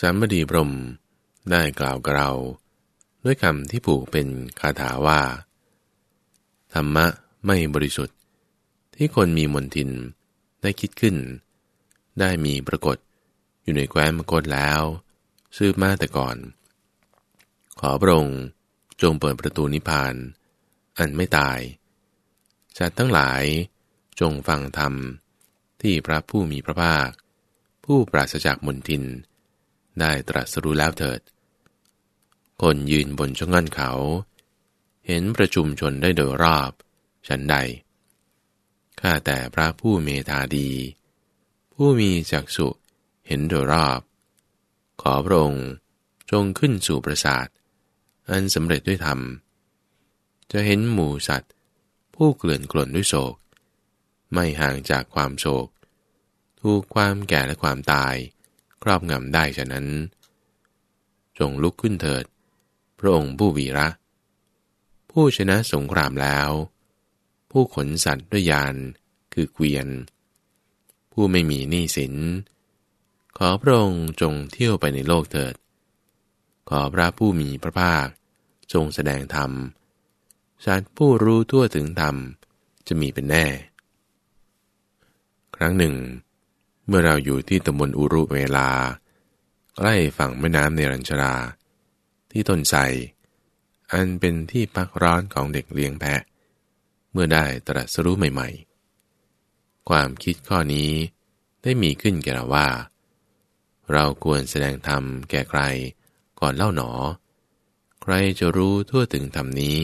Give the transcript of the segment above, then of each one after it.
สามบดีพรมได้กล่าวกับเรา ด้วยคำที่ผูกเป็นคาถาว่า ธรรมะไม่บริสุทธิ์ ที่คนมีมนทินได้คิดขึ้น ได้มีปรากฏอยู่ในแคว้นมกฏแล้ว ซื้อมาแต่ก่อน ขอพระองค์จงเปิดประตูนิพพาน อันไม่ตายจัดทั้งหลายจงฟังธรรมที่พระผู้มีพระภาค ผู้ปราศจากมนทิน ได้ตรัสรู้แล้วเถิด คนยืนบนช่องงันเขา เห็นประชุมชนได้โดยรอบฉันใด ข้าแต่พระผู้เมตาดี ผู้มีจักสุเห็นโดยรอบ ขอพระองค์จงขึ้นสู่ประสาท อันสำเร็จด้วยธรรม จะเห็นหมู่สัตว์ ผู้เกลื่อนกล่นด้วยโศก ไม่ห่างจากความโศก ถูกความแก่และความตาย ครอบงำได้ฉะนั้น จงลุกขึ้นเถิด พระองค์ผู้วีระ ผู้ชนะสงครามแล้ว ผู้ขนสัตว์ด้วยยานคือเกวียน ผู้ไม่มีหนี้สิน ขอพระองค์จงเที่ยวไปในโลกเถิด ขอพระผู้มีพระภาคทรงแสดงธรรมสัตว์ผู้รู้ทั่วถึงธรรมจะมีเป็นแน่ ครั้งหนึ่ง มื่อเราอยู่ที่ตำบลอุรุเวลา ใกล้ฝั่งแม่น้ำเนรัญชรา ที่ต้นไทรอันเป็นที่พักร้อนของเด็กเลี้ยงแพะ เมื่อได้ตรัสรู้ใหม่ ๆ ความคิดข้อนี้ได้มีขึ้นแก่เราว่า เราควรแสดงธรรมแก่ใครก่อนเล่าหนอ ใครจะรู้ทั่วถึงธรรมนี้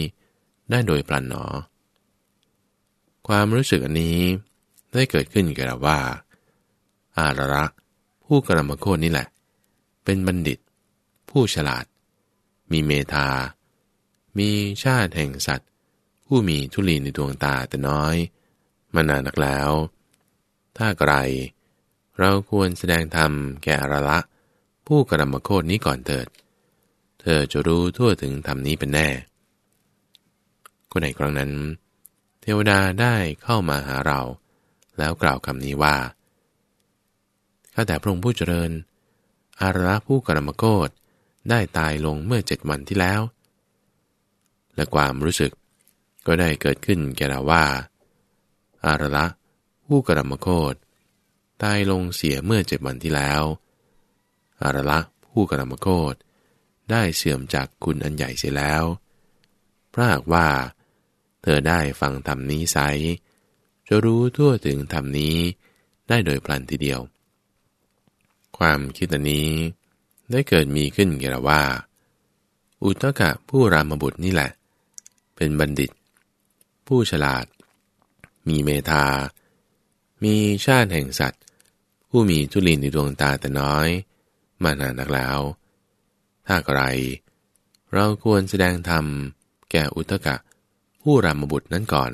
ได้โดยปลันหนอ ความรู้สึกอันนี้ได้เกิดขึ้นแก่เราว่า อาระระผู้กรรมโคตนี่แหละ เป็นบัณฑิต ผู้ฉลาด มีเมตา มีชาติแห่งสัตว์ ผู้มีทุลีในดวงตาแต่น้อยมานานนักแล้ว ถ้าไกล เราควรแสดงธรรมแก่อาระละ ผู้กรรมโคตนี้ก่อนเถิด เธอจะรู้ทั่วถึงธรรมนี้เป็นแน่ก็ในครั้งนั้น เทวดาได้เข้ามาหาเรา แล้วกล่าวคำนี้ว่า ข้าแต่พระองค์ผู้เจริญ อาระผู้กรรมโกฏได้ตายลงเมื่อเจ็ดวันที่แล้ว และความรู้สึกก็ได้เกิดขึ้นแก่เราว่า อาระผู้กรรมโกฏตายลงเสียเมื่อเจ็ดวันที่แล้ว อาระผู้กรรมโกฏได้เสื่อมจากคุณอันใหญ่เสียแล้วพระหากว่า เธอได้ฟังธรรมนี้ไซจะรู้ทั่วถึงธรรมนี้ได้โดยพลันทีเดียว ความคิดอันนี้ ได้เกิดมีขึ้นแก่เราว่า อุตกะผู้รามบุตรนี่แหละ เป็นบัณฑิต ผู้ฉลาด มีเมตามีชาติแห่งสัตว์ ผู้มีทุลินในดวงตาแต่น้อย มานานนักแล้ว ถ้าใครเราควรแสดงธรรมแก่อุตกะ ผู้รามบุตรนั้นก่อน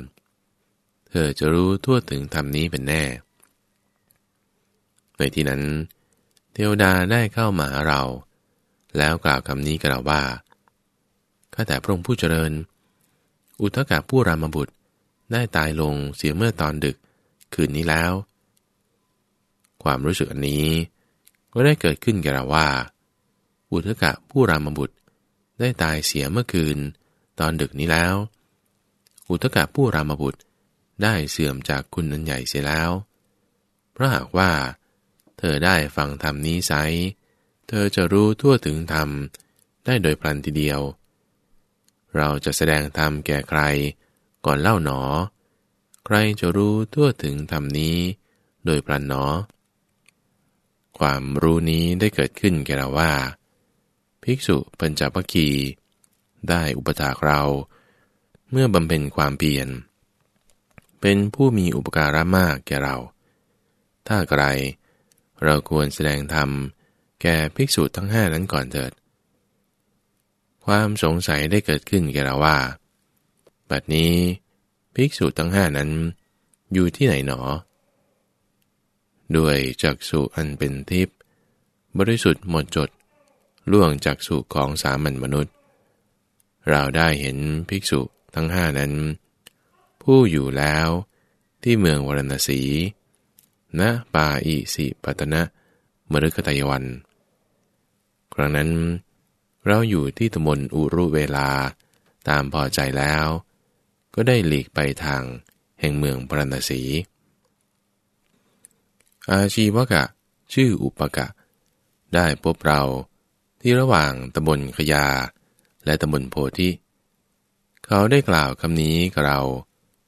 เธอจะรู้ทั่วถึงธรรมนี้เป็นแน่ ในที่นั้น เทวดาได้เข้ามาหาเรา แล้วกล่าวคำนี้กับเราว่าข้าแต่พระองค์ผู้เจริญ อุทกะผู้รามบุตรได้ตายลงเสียเมื่อตอนดึกคืนนี้แล้ว ความรู้สึกอันนี้ก็ได้เกิดขึ้นแก่เราว่า อุทกะผู้รามบุตรได้ตายเสียเมื่อคืน ตอนดึกนี้แล้ว อุทกะผู้รามบุตรได้เสื่อมจากคุณนันใหญ่เสียแล้ว เพราะหากว่า เธอได้ฟังธรรมนี้ไซเธอจะรู้ทั่วถึงธรรมได้โดยพลันทีเดียว เราจะแสดงธรรมแก่ใคร ก่อนเล่าหนอ ใครจะรู้ทั่วถึงธรรมนี้ โดยพลันหนอ ความรู้นี้ได้เกิดขึ้นแก่เราว่า ภิกษุปัญจพคีได้อุปถากเรา เมื่อบำเพ็ญความเปลี่ยน เป็นผู้มีอุปการะมากแก่เรา ถ้าไกล เราควรแสดงธรรม แก่ภิกษุทั้งห้านั้นก่อนเถิด ความสงสัยได้เกิดขึ้นแก่เราว่า บัดนี้ภิกษุทั้งห้านั้น อยู่ที่ไหนหนอ ด้วยจักสุอันเป็นทิพย์บริสุทธิ์หมดจด ล่วงจากสุของสามัญมนุษย์ เราได้เห็นภิกษุทั้งห้านั้น ผู้อยู่แล้วที่เมืองวรณสี ณปาอิสิปตนะมฤคตายวัน ครั้งนั้น เราอยู่ที่ตำบลอุรุเวลาตามพอใจแล้ว ก็ได้หลีกไปทางแห่งเมืองปรณสี อาชีวกะ ชื่ออุปกะ ได้พบเราที่ระหว่างตำบลขยา และตำบลโพธิ เขาได้กล่าวคำนี้กับเรา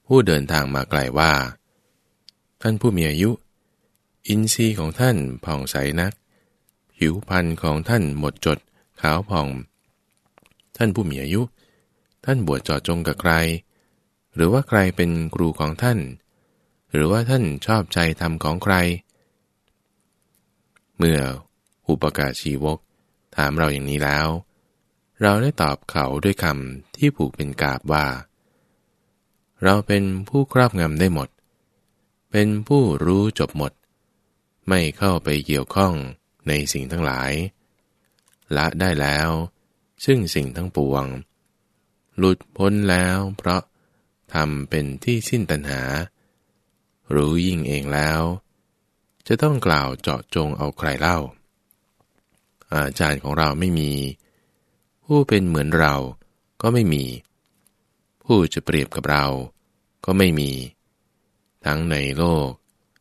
ผู้เดินทางมาไกลว่า ท่านผู้มีอายุ อินทรีย์ของท่านผ่องใสนัก ผิวพรรณของท่านหมดจดขาวผ่อง ท่านผู้มีอายุ ท่านบวชจอดจงกับใคร หรือว่าใครเป็นครูของท่าน หรือว่าท่านชอบใจทำของใคร เมื่ออุปการชีวกถามเราอย่างนี้แล้ว เราได้ตอบเขาด้วยคำที่ผูกเป็นกาบว่า เราเป็นผู้ครอบงำได้หมด เป็นผู้รู้จบหมด ไม่เข้าไปเกี่ยวข้องในสิ่งทั้งหลาย ละได้แล้ว ซึ่งสิ่งทั้งปวง หลุดพ้นแล้วเพราะทำเป็นที่สิ้นตัณหา รู้ยิ่งเองแล้ว จะต้องกล่าวเจาะจงเอาใครเล่า อาจารย์ของเราไม่มี ผู้เป็นเหมือนเราก็ไม่มี ผู้จะเปรียบกับเราก็ไม่มี ทั้งในโลก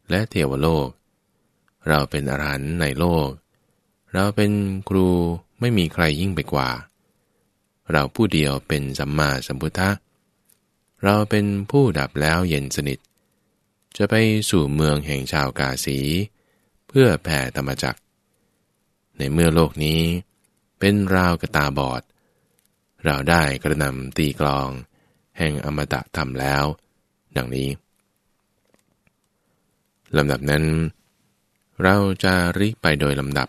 และเทวโลก เราเป็นอรหันต์ในโลก เราเป็นครูไม่มีใครยิ่งไปกว่า เราผู้เดียวเป็นสัมมาสัมพุทธะ เราเป็นผู้ดับแล้วเย็นสนิท จะไปสู่เมืองแห่งชาวกาสี เพื่อแผ่ธรรมจักในเมื่อโลกนี้ เป็นราวกระตาบอด เราได้กระนำตีกลอง แห่งอมตะธรรมแล้ว ดังนี้ลำดับนั้น เราจะริไปโดยลำดับ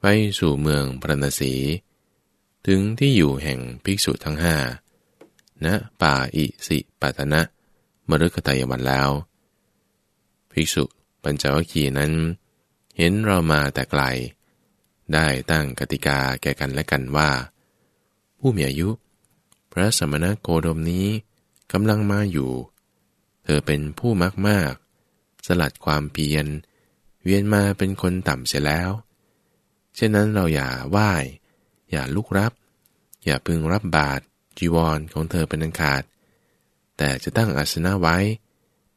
ไปสู่เมืองพระนศีถึงที่อยู่แห่งภิกษุทั้งห้าณนะป่าอิสิปัตนะมฤคตายวันแล้ว ภิกษุปัญจวัคคีย์นั้น เห็นเรามาแต่ไกล ได้ตั้งกติกาแก่กันและกันว่า ผู้มีอายุ พระสมณโคดมนี้กำลังมาอยู่ เธอเป็นผู้มากมาก สลัดความเพียร เวียนมาเป็นคนต่ำเสียแล้ว เช่นนั้นเราอย่าไหว้ อย่าลุกรับ อย่าพึงรับบาตรจีวรของเธอเป็นอันขาด แต่จะตั้งอาสนะไว้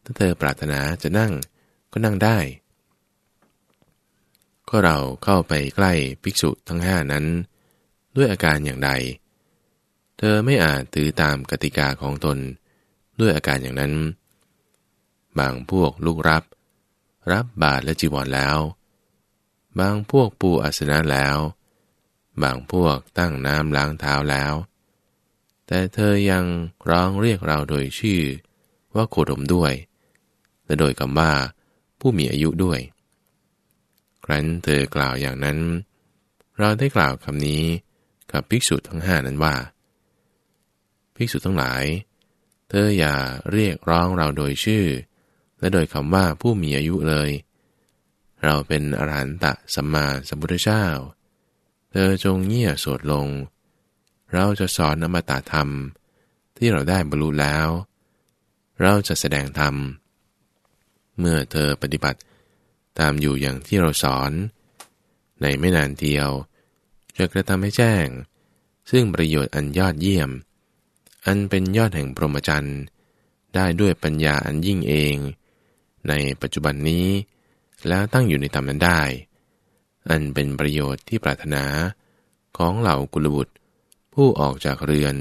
ถ้าเธอปรารถนาจะนั่งก็นั่งได้ ก็เราเข้าไปใกล้ภิกษุทั้งห้านั้น ด้วยอาการอย่างใด เธอไม่อาจถือตามกติกาของตนด้วยอาการอย่างนั้น บางพวกลูกรับ รับบาตรและจีวรแล้ว บางพวกปูอาสนะแล้ว บางพวกตั้งน้ำล้างเท้าแล้ว แต่เธอยังร้องเรียกเราโดยชื่อว่าโคดมด้วย และโดยคำว่า ผู้มีอายุด้วย ครั้นเธอกล่าวอย่างนั้น เราได้กล่าวคำนี้กับภิกษุทั้งห้านั้นว่า ภิกษุทั้งหลาย เธออย่าเรียกร้องเราโดยชื่อ และโดยคำว่าผู้มีอายุเลย เราเป็นอรหันตะสัมมาสัมพุทธเจ้า เธอจงเงี่ยสวดลง เราจะสอนอมตะธรรม ที่เราได้บรรลุแล้ว เราจะแสดงธรรม เมื่อเธอปฏิบัติตามอยู่อย่างที่เราสอน ในไม่นานเดียว จะกระทำให้แจ้ง ซึ่งประโยชน์อันยอดเยี่ยม อันเป็นยอดแห่งพรหมจรรย์ได้ด้วยปัญญาอันยิ่งเอง ในปัจจุบันนี้ แล้วตั้งอยู่ในธรรมนั้นได้ อันเป็นประโยชน์ที่ปรารถนาของเหล่ากุลบุตร ผู้ออกจากเรือน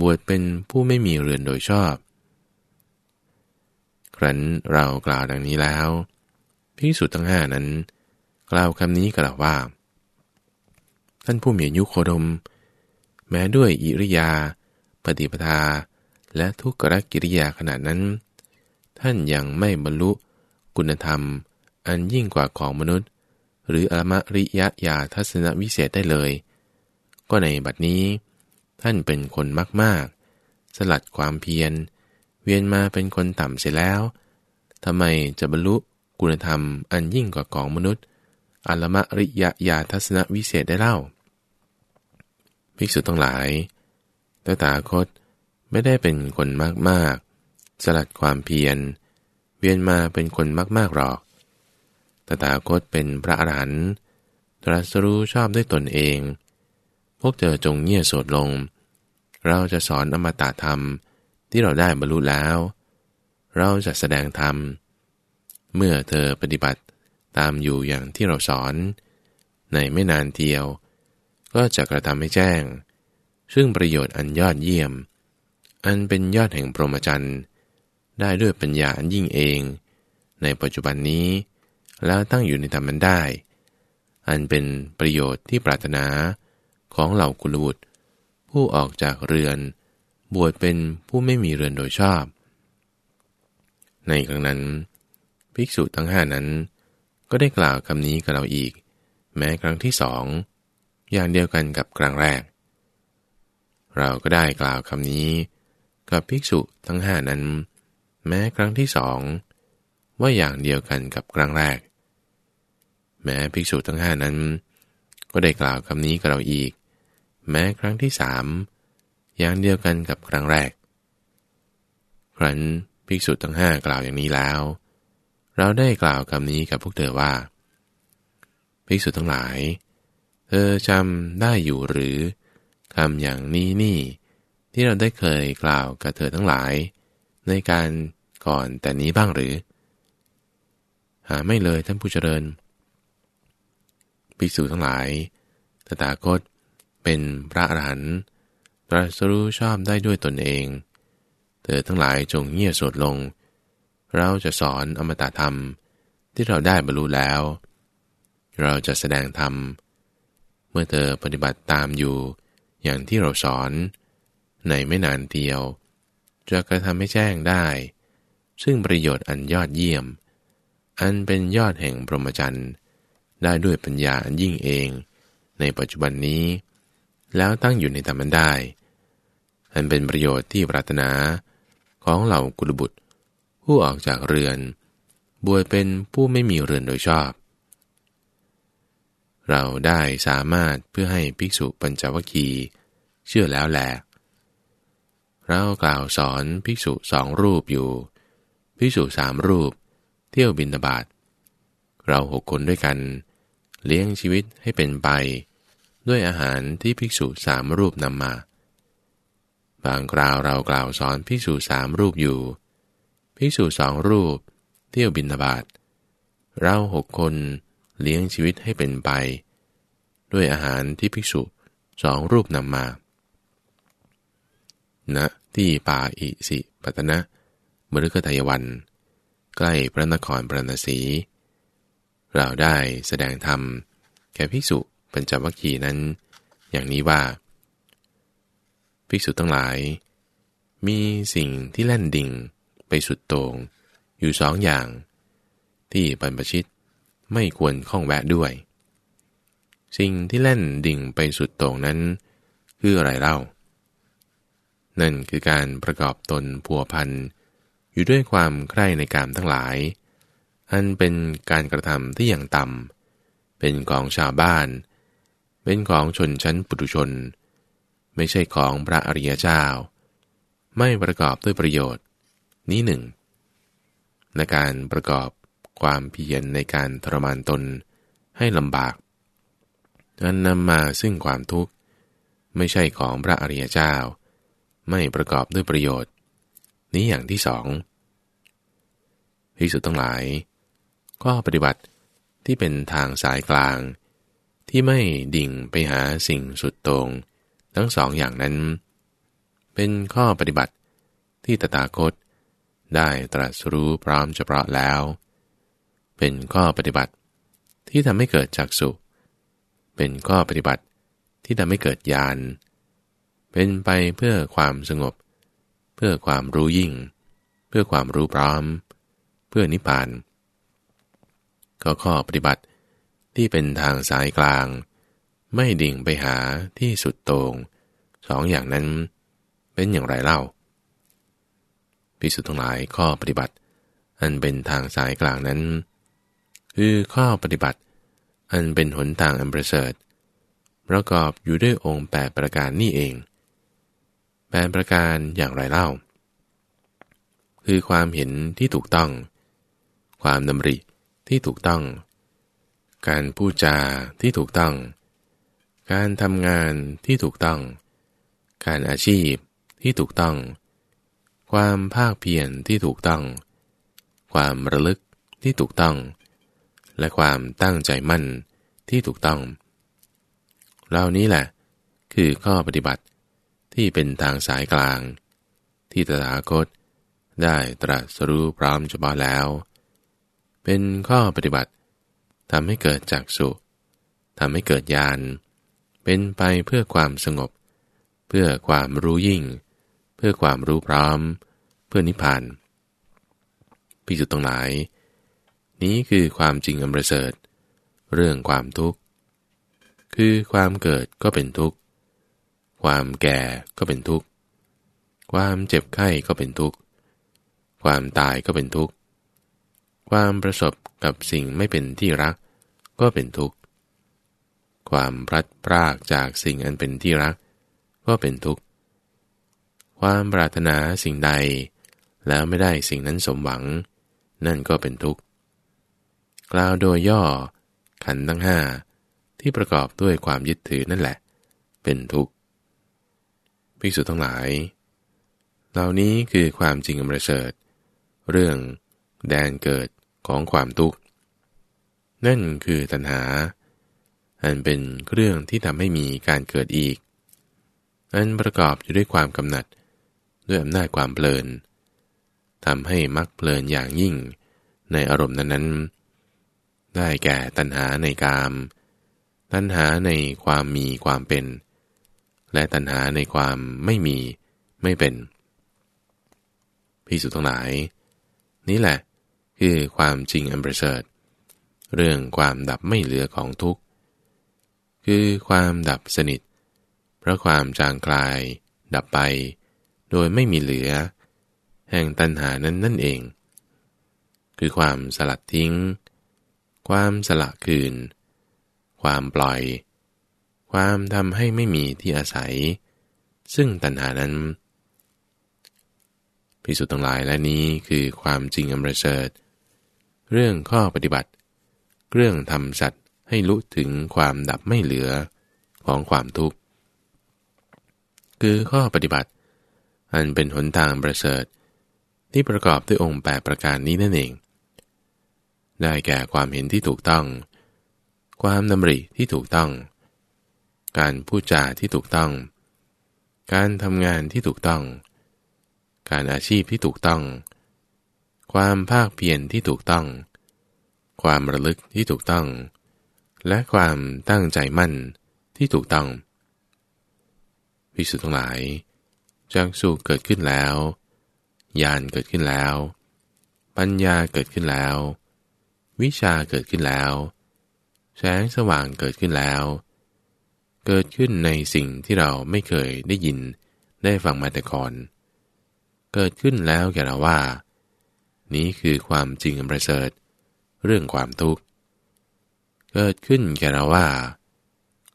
บวชเป็นผู้ไม่มีเรือนโดยชอบ ครั้นเรากล่าวดังนี้แล้วภิกษุทั้งห้านั้น กล่าวคำนี้กล่าวว่า ท่านผู้มีอายุโคดม แม้ด้วยอิริยา ปฏิปทาและทุกขกิริยาขนาดนั้น ท่านยังไม่บรรลุ คุณธรรม อันยิ่งกว่าของมนุษย์ หรืออมริยะญาทัศนวิเศษได้เลย ก็ในบัดนี้ ท่านเป็นคนมากๆ สลัดความเพียร เวียนมาเป็นคนต่ำเสียแล้วทำไมจะบรรลุคุณธรรมอันยิ่งกว่าของมนุษย์อัลมริยะญาทัศนวิเศษได้เล่า ภิกษุทั้งหลายตถาคตไม่ได้เป็นคนมากๆ สลัดความเพียร เวียนมาเป็นคนมากๆหรอก ตถาคตเป็นพระอรหันต์ตรัสรู้ชอบด้วยตนเอง พวกเธอจงเงี่ยโสดลง เราจะสอนอมตะธรรมที่เราได้บรรลุแล้ว เราจะแสดงธรรม เมื่อเธอปฏิบัติตามอยู่อย่างที่เราสอน ในไม่นานเทียว ก็จะกระทำให้แจ้ง ซึ่งประโยชน์อันยอดเยี่ยม อันเป็นยอดแห่งพรหมจรรย์ ได้ด้วยปัญญาอันยิ่งเอง ในปัจจุบันนี้ แล้วตั้งอยู่ในธรรมนั้นได้ อันเป็นประโยชน์ที่ปรารถนาของเหล่ากุลบุตร ผู้ออกจากเรือน บวชเป็นผู้ไม่มีเรือนโดยชอบ ในครั้งนั้น ภิกษุทั้งห้านั้น ก็ได้กล่าวคำนี้กับเราอีก แม้ครั้งที่สอง อย่างเดียวกันกับครั้งแรก เราก็ได้กล่าวคำนี้ กับภิกษุทั้งห้านั้น แม้ครั้งที่สองว่าอย่างเดียวกันกับครั้งแรก แม้ภิกษุทั้งห้านั้น ก็ได้กล่าวคำนี้กับเราอีก แม้ครั้งที่สามอย่างเดียวกันกับครั้งแรก ครั้นภิกษุทั้งห้ากล่าวอย่างนี้แล้ว เราได้กล่าวคำนี้กับพวกเธอว่า ภิกษุทั้งหลาย เธอจำได้อยู่หรือคำอย่างนี้นี่ ที่เราได้เคยกล่าวกับเธอทั้งหลาย ในการก่อนแต่นี้บ้างหรือ หาไม่เลยท่านผู้เจริญภิกษุทั้งหลาย ตถาคตเป็นพระอรหันต์ตรัสรู้ชอบได้ด้วยตนเอง เธอทั้งหลายจงเงียบสดลง เราจะสอนอมตะธรรมที่เราได้บรรลุแล้ว เราจะแสดงธรรม เมื่อเธอปฏิบัติตามอยู่อย่างที่เราสอน ในไม่นานเดียว จะกระทำให้แจ้งได้ ซึ่งประโยชน์อันยอดเยี่ยม อันเป็นยอดแห่งพรหมจรรย์ได้ด้วยปัญญาอันยิ่งเอง ในปัจจุบันนี้ แล้วตั้งอยู่ในธรรมันได้ อันเป็นประโยชน์ที่ปรารถนาของเหล่ากุลบุตร ผู้ออกจากเรือน บวชเป็นผู้ไม่มีเรือนโดยชอบ เราได้สามารถเพื่อให้ภิกษุปัญจวัคคีเชื่อแล้วแหละ เรากล่าวสอนภิกษุสองรูปอยู่ ภิกษุสามรูป เที่ยวบินบาตเราหกคนด้วยกัน เลี้ยงชีวิตให้เป็นไป ด้วยอาหารที่ภิกษุสามรูปนำมา บางคราวเรากล่าวสอนภิกษุสามรูปอยู่ ภิกษุสองรูป เที่ยวบินบาตเราหกคนเลี้ยงชีวิตให้เป็นไป ด้วยอาหารที่ภิกษุสองรูปนำมาณ ที่ป่าอิสิปตนะมฤคทายวัน ใกล้พระนครปรณสีเราได้แสดงธรรม แก่ภิกษุปัญจวัคคีย์นั้น อย่างนี้ว่า ภิกษุทั้งหลาย มีสิ่งที่แล่นดิ่งไปสุดโต่งอยู่สองอย่าง ที่บรรพชิตไม่ควรข้องแวะด้วย สิ่งที่แล่นดิ่งไปสุดโต่งนั้น คืออะไรเล่า นั่นคือการประกอบตนพัวพันอยู่ด้วยความใคร่ในกามทั้งหลาย อันเป็นการกระทำที่อย่างต่ำเป็นของชาวบ้าน เป็นของชนชั้นปุถุชน ไม่ใช่ของพระอริยเจ้า ไม่ประกอบด้วยประโยชน์ นี้หนึ่งในการประกอบความเพียรในการทรมานตนให้ลำบากอันนำมาซึ่งความทุกข์ ไม่ใช่ของพระอริยเจ้า ไม่ประกอบด้วยประโยชน์ นี้อย่างที่สองพิสุทั้งหลาย ก็ปฏิบัติที่เป็นทางสายกลาง ที่ไม่ดิ่งไปหาสิ่งสุดตรง ทั้งสองอย่างนั้น เป็นข้อปฏิบัติที่ตถาคตได้ตรัสรู้พร้อมเฉพาะแล้ว เป็นข้อปฏิบัติที่ทำให้เกิดจักสุเป็นข้อปฏิบัติที่ทำให้เกิดญาณเเป็นไปเพื่อความสงบ เพื่อความรู้ยิ่ง เพื่อความรู้พร้อม เพื่อนิพพานก็ข้อปฏิบัติที่เป็นทางสายกลาง ไม่ดิ่งไปหาที่สุดโตง่งสองอย่างนั้นเป็นอย่างไรเล่าพิสุทธ์ทั้งหลายข้อปฏิบัติ อันเป็นทางสายกลางนั้น คือข้อปฏิบัติ อันเป็นหนทางอันประเสริฐประกอบอยู่ด้วยองค์แปดประการนี่เอง แปดประการอย่างไรเล่า คือความเห็นที่ถูกต้อง ความดำริที่ถูกต้อง การพูดจาที่ถูกต้อง การทำงานที่ถูกต้อง การอาชีพที่ถูกต้อง ความภาคเพียรที่ถูกต้อง ความระลึกที่ถูกต้อง และความตั้งใจมั่นที่ถูกต้อง เหล่านี้แหละ คือข้อปฏิบัติ ที่เป็นทางสายกลาง ที่ตถาคตได้ตรัสรู้พร้อมเฉพาะแล้ว เป็นข้อปฏิบัติทำให้เกิดจากสุทำให้เกิดญาณเป็นไปเพื่อความสงบ เพื่อความรู้ยิ่ง เพื่อความรู้พร้อม เพื่อนิพพานพิจุตตรงหลายนี้คือความจริงอันประเสริฐ เรื่องความทุกข์ คือความเกิดก็เป็นทุกข์ ความแก่ก็เป็นทุกข์ ความเจ็บไข้ก็เป็นทุกข์ ความตายก็เป็นทุกข์ ความประสบกับสิ่งไม่เป็นที่รักก็เป็นทุกข์ ความพลัดพรากจากสิ่งอันเป็นที่รัก ก็เป็นทุกข์ ความปรารถนาสิ่งใด แล้วไม่ได้สิ่งนั้นสมหวัง นั่นก็เป็นทุกข์ กล่าวโดยย่อ ขันทั้งห้าที่ประกอบด้วยความยึดถือนั่นแหละ เป็นทุกข์ ภิกษุทั้งหลาย เหล่านี้คือความจริงอันประเสริฐ เรื่องแดนเกิดของความทุกข์ นั่นคือตัณหา อันเป็นเรื่องที่ทำให้มีการเกิดอีก อันประกอบอยู่ด้วยความกำหนัด ด้วยอำนาจความเพลินทำให้มักเพลินอย่างยิ่งในอารมณ์นั้นๆ ได้แก่ตัณหาในกาม ตัณหาในความมีความเป็น และตัณหาในความไม่มีไม่เป็นพิสุทั้งหลาย นี่แหละคือความจริงอันประเสริฐเรื่องความดับไม่เหลือของทุกข์คือความดับสนิท เพราะความจางคลาย ดับไป โดยไม่มีเหลือ แห่งตัณหานั้นนั่นเอง คือความสลัดทิ้ง ความสละคืน ความปล่อย ความทำให้ไม่มีที่อาศัย ซึ่งตัณหานั้นพิสุทั้งหลายและนี้คือความจริงอันประเสริฐเรื่องข้อปฏิบัติ เรื่องทำสัตว์ให้ลุถึงความดับไม่เหลือของความทุกข์ คือข้อปฏิบัติ อันเป็นหนทางประเสริฐ ที่ประกอบด้วยองค์แปประการนี้นั่นเอง ได้แก่ความเห็นที่ถูกต้อง ความดำริที่ถูกต้อง การพูดจาที่ถูกต้อง การทำงานที่ถูกต้อง การอาชีพที่ถูกต้อง ความภาคเพียรที่ถูกต้อง ความระลึกที่ถูกต้อง และความตั้งใจมั่นที่ถูกต้องพิสุทั้งหลายจากสุเกิดขึ้นแล้ว ญาณเกิดขึ้นแล้ว ปัญญาเกิดขึ้นแล้ว วิชาเกิดขึ้นแล้ว แสงสว่างเกิดขึ้นแล้ว เกิดขึ้นในสิ่งที่เราไม่เคยได้ยินได้ฟังมาแต่ก่อน เกิดขึ้นแล้วแกเราว่า นี้คือความจริงอันประเสริฐ เรื่องความทุกข์ เกิดขึ้นแก่เราว่า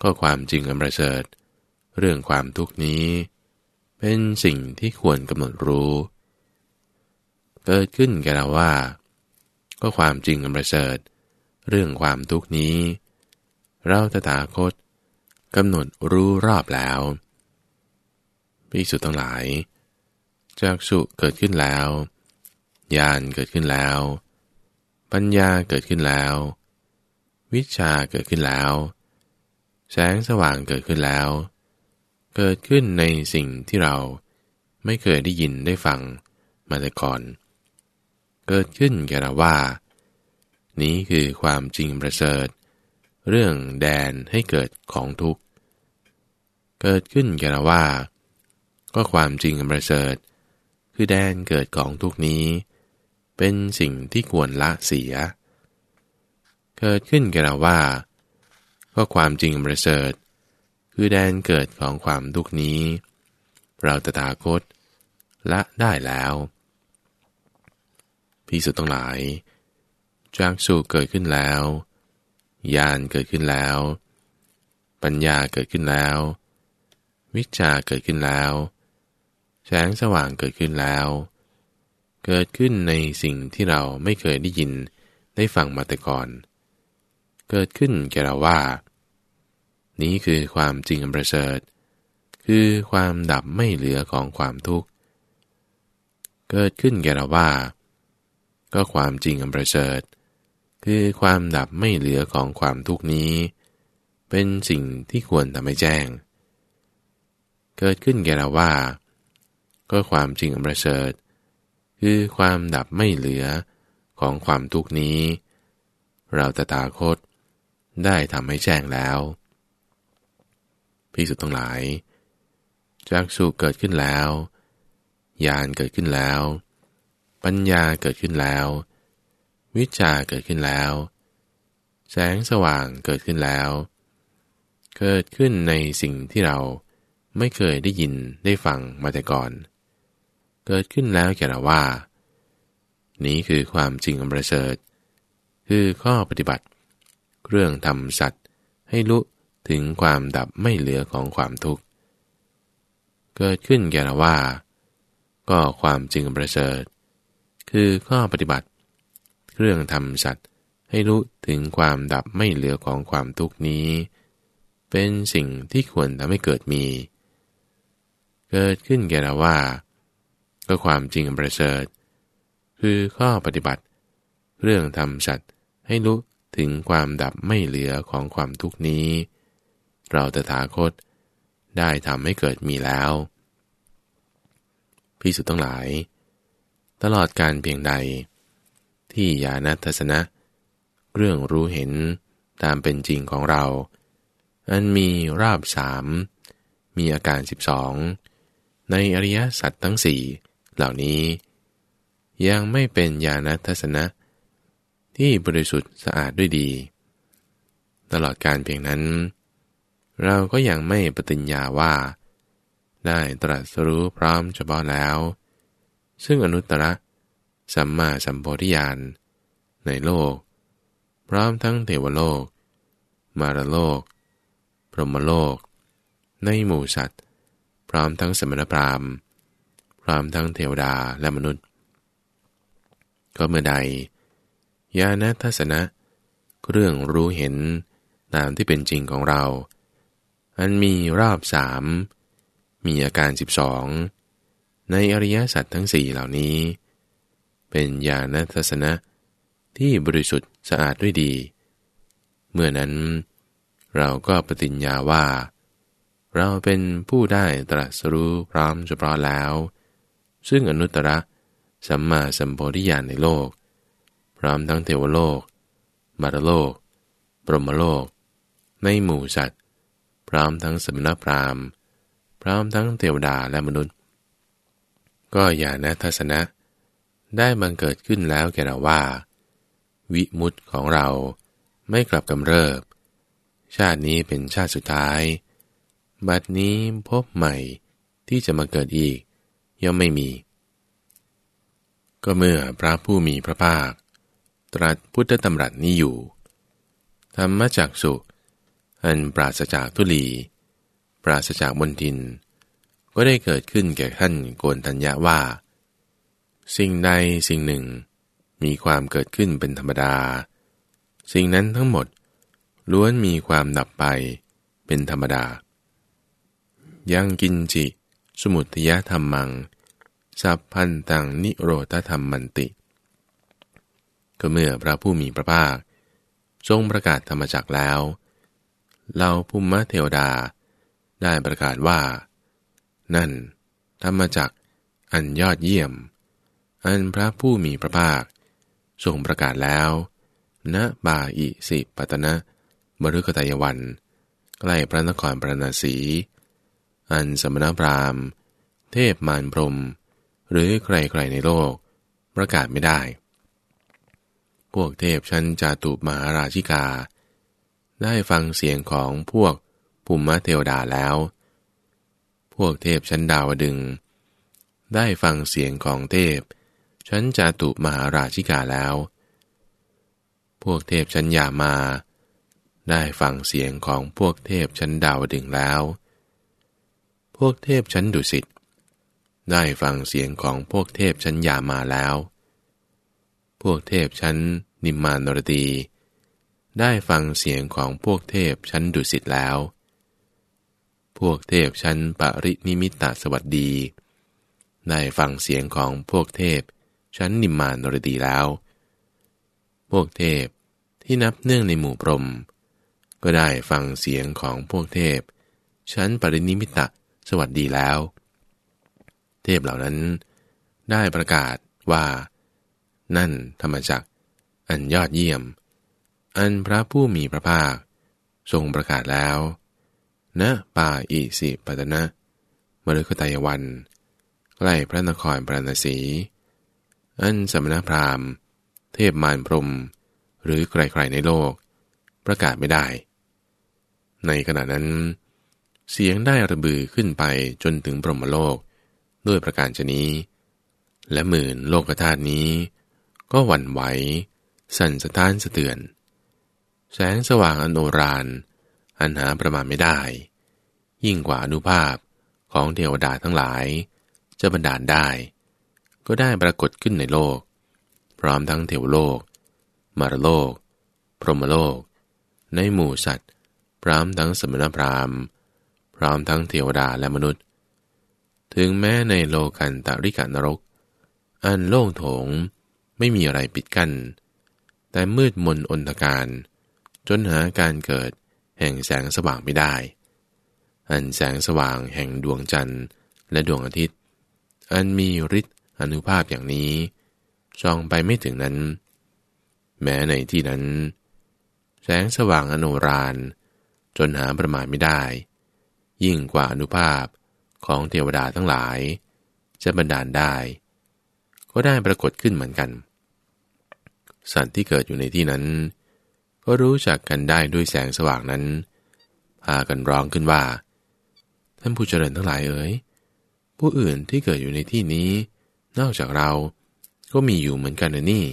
ก็ความจริงอันประเสริฐ เรื่องความทุกข์นี้ เป็นสิ่งที่ควรกำหนดรู้ เกิดขึ้นแก่เราว่า ก็ความจริงอันประเสริฐ เรื่องความทุกข์นี้ เราตถาคต กำหนดรู้รอบแล้วภิกษุทั้งหลาย จากสุเกิดขึ้นแล้วญาณเกิดขึ้นแล้ว ปัญญาเกิดขึ้นแล้ว วิชาเกิดขึ้นแล้ว แสงสว่างเกิดขึ้นแล้ว เกิดขึ้นในสิ่งที่เราไม่เคยได้ยินได้ฟังมาแต่ก่อน เกิดขึ้นแก่เราว่า นี้คือความจริงประเสริฐ เรื่องแดนให้เกิดของทุกข์ เกิดขึ้นแก่เราว่า ก็ความจริงประเสริฐ คือแดนเกิดของทุกนี้ เป็นสิ่งที่ควรละเสีย เกิดขึ้นแก่เราว่า ก็ความจริงประเสริฐ คือแดนเกิดของความทุกนี้ เราตถาคตละได้แล้วพิสุทั้งหลาย จากสุเกิดขึ้นแล้ว ญาณเกิดขึ้นแล้ว ปัญญาเกิดขึ้นแล้ว วิชาเกิดขึ้นแล้ว แสงสว่างเกิดขึ้นแล้ว เกิดขึ้นในสิ่งที่เราไม่เคยได้ยินได้ฟังมาแต่ก่อน เกิดขึ้นแก่เราว่า นี้คือความจริงอันประเสริฐ คือความดับไม่เหลือของความทุกข์ เกิดขึ้นแก่เราว่า ก็ความจริงอันประเสริฐ คือความดับไม่เหลือของความทุกข์นี้ เป็นสิ่งที่ควรทำให้แจ้ง เกิดขึ้นแก่เราว่า ก็ความจริงอันประเสริฐคือความดับไม่เหลือของความทุกนี้ เราตถาคตได้ทำให้แจ้งแล้วพิสุทธ์ทั้งหลาย จากสุเกิดขึ้นแล้วญาณเกิดขึ้นแล้ว ปัญญาเกิดขึ้นแล้ว วิชาเกิดขึ้นแล้ว แสงสว่างเกิดขึ้นแล้ว เกิดขึ้นในสิ่งที่เรา ไม่เคยได้ยินได้ฟังมาแต่ก่อน เกิดขึ้นแล้วแก่เราว่า นี้คือความจริงอันประเสริฐ คือข้อปฏิบัติ เรื่องทำสัตว์ให้ลุถึงความดับไม่เหลือของความทุกข์ เกิดขึ้นแก่เราว่า ก็ความจริงประเสริฐ คือข้อปฏิบัติ เรื่องทำสัตว์ให้รู้ถึงความดับไม่เหลือของความทุกข์นี้ เป็นสิ่งที่ควรทำให้เกิดมี เกิดขึ้นแก่เราว่า ก็ความจริงประเสริฐ คือข้อปฏิบัติ เรื่องทำสัตว์ให้รู้ถึงความดับไม่เหลือของความทุกนี้ เราตถาคตได้ทำให้เกิดมีแล้วพิสุทั้งหลาย ตลอดการเพียงใด ที่ญาณทัศนะ เรื่องรู้เห็นตามเป็นจริงของเรา อันมีราบสามมีอาการสิบอง ในอริยสัจทั้งสี่เหล่านี้ ยังไม่เป็นญาณทัศนะ ที่บริสุทธิ์สะอาดด้วยดี ตลอดการเพียงนั้น เราก็ยังไม่ปฏิญญาว่า ได้ตรัสรู้พร้อมเฉพาะแล้ว ซึ่งอนุตตรสัมมาสัมโพธิญาณในโลก พร้อมทั้งเทวโลก มารโลก พรหมโลก ในหมู่สัตว์ พร้อมทั้งสมณพราหมณ์ พร้อมทั้งเทวดาและมนุษย์ ก็เมื่อใด ญาณทัศนะเรื่องรู้เห็นตามที่เป็นจริงของเรา อันมีรอบสาม มีอาการสิบสองในอริยสัจทั้งสี่เหล่านี้ เป็นญาณทัศนะที่บริสุทธิ์สะอาดด้วยดี เมื่อนั้นเราก็ปฏิญญาว่า เราเป็นผู้ได้ตรัสรู้พร้อมเฉพาะแล้ว ซึ่งอนุตตรสัมมาสัมโพธิญาณในโลก พร้อมทั้งเทวโลก มารโลกปรมโลก ในหมู่สัตว์ พร้อมทั้งสมณพราหมณ์ พร้อมทั้งเทวดาและมนุษย์ ก็อย่านะทัศนะ ได้บังเกิดขึ้นแล้วแก่เราว่า วิมุตของเราไม่กลับกำเริบ ชาตินี้เป็นชาติสุดท้าย บัดนี้พบใหม่ที่จะมาเกิดอีก ย่อมไม่มี ก็เมื่อพระผู้มีพระภาค ตรัสพุทธตำรัสนี้อยู่ ธรรมจักสุ อันปราศจากทุลี ปราศจากบนทิน ก็ได้เกิดขึ้นแก่ท่านโกนทัญญาว่า สิ่งใดสิ่งหนึ่ง มีความเกิดขึ้นเป็นธรรมดา สิ่งนั้นทั้งหมดล้วนมีความดับไปเป็นธรรมดา ยังกินจิ สมุทยธรรมัง สัพพันตังนิโรธธรรมมันติ ก็เมื่อพระผู้มีพระภาค ทรงประกาศธรรมจักแล้วเราภูมิเทวดา ได้ประกาศว่า นั่น ธรรมจักอันยอดเยี่ยม อันพระผู้มีพระภาคทรงประกาศแล้วณบาอิสิปตนะบรุกตายวัน ใกล้พระนครปรณสี อันสมณพราหมณ์ เทพมารพรม หรือใครๆในโลก ประกาศไม่ได้ พวกเทพชั้นจาตุมหาราชิกา ได้ฟังเสียงของพวกภูมิเทวดาแล้ว พวกเทพชั้นดาวดึง ได้ฟังเสียงของเทพ ชั้นจาตุมหาราชิกาแล้ว พวกเทพชั้นยามาได้ฟังเสียงของพวกเทพชั้นดาวดึงแล้ว พวกเทพชั้นดุสิตได้ฟังเสียงของพวกเทพชั้นยามาแล้ว พวกเทพชั้นนิมมานรตีได้ฟังเสียงของพวกเทพชั้นดุสิตแล้ว พวกเทพชั้นปรินิมิตาสวัสดี ได้ฟังเสียงของพวกเทพชั้นนิมมานรดีแล้ว พวกเทพที่นับเนื่องในหมู่พรหมก็ได้ฟังเสียงของพวกเทพชั้นปรินิมิตะ สวัสดีแล้ว เทพเหล่านั้นได้ประกาศว่า นั่นธรรมจักอันยอดเยี่ยม อันพระผู้มีพระภาค ทรงประกาศแล้วณนะป่าอิสิปตนะมฤคตายวันใกล้พระนครปรณสีอันสมณพราหมณ์ เทพมารพรม หรือใครๆในโลก ประกาศไม่ได้ ในขณะนั้น เสียงได้ระบือขึ้นไปจนถึงพรหมโลก ด้วยประการชนี้ และหมื่นโลกธาตุนี้ ก็หวั่นไหว สั่นสะท้านสะเตือน แสงสว่างอันโนรานอันหาประมาณไม่ได้ ยิ่งกว่าอนุภาพของเทวดาทั้งหลาย จะบันดาลได้ ก็ได้ปรากฏขึ้นในโลก พร้อมทั้งเทวโลก มารโลก พรหมโลก ในหมู่สัตว์ พร้อมทั้งสมณพราหมณ์ พร้อมทั้งเทวดาและมนุษย์ ถึงแม้ในโลกันตริกานรก อันโล่งโถงไม่มีอะไรปิดกัน้น แต่มืดมนอนตการ จนหาการเกิดแห่งแสงสว่างไม่ได้ อันแสงสว่างแห่งดวงจันทร์และดวงอาทิตย์ อันมีฤทธิ์อนุภาพอย่างนี้ส่องไปไม่ถึงนั้น แม้ในที่นั้น แสงสว่างอนุรานจนหาประมาณไม่ได้ ยิ่งกว่าอนุภาพของเทวดาทั้งหลาย จะบันดาลได้ ก็ได้ปรากฏขึ้นเหมือนกัน สัตว์ที่เกิดอยู่ในที่นั้น ก็รู้จักกันได้ด้วยแสงสว่างนั้น พากันร้องขึ้นว่า ท่านผู้เจริญทั้งหลายเอ๋ยผู้อื่นที่เกิดอยู่ในที่นี้ นอกจากเราก็มีอยู่เหมือนกันนะนี่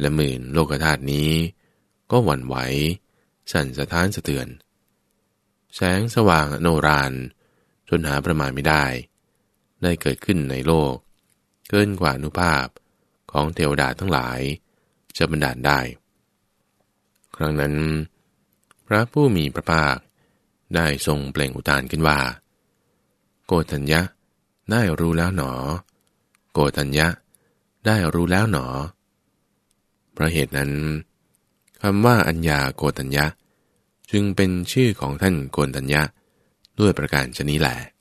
และหมื่นโลกธาตุนี้ ก็หวั่นไหว สั่นสะท้านสะเทือน แสงสว่างโนรานจนหาประมาณไม่ได้ ได้เกิดขึ้นในโลก เกินกว่านุภาพของเทวดาทั้งหลาย จะบันดาลได้ ครั้งนั้น พระผู้มีพระภาคได้ทรงเปล่งอุทานขึ้นว่า โกฏัญญะได้รู้แล้วหนอ โกฏัญญะได้รู้แล้วหนอ เพราะเหตุนั้นคำว่าอัญญาโกฏัญญะ จึงเป็นชื่อของท่านโกนทัญญะ ด้วยประการชนี้แหละ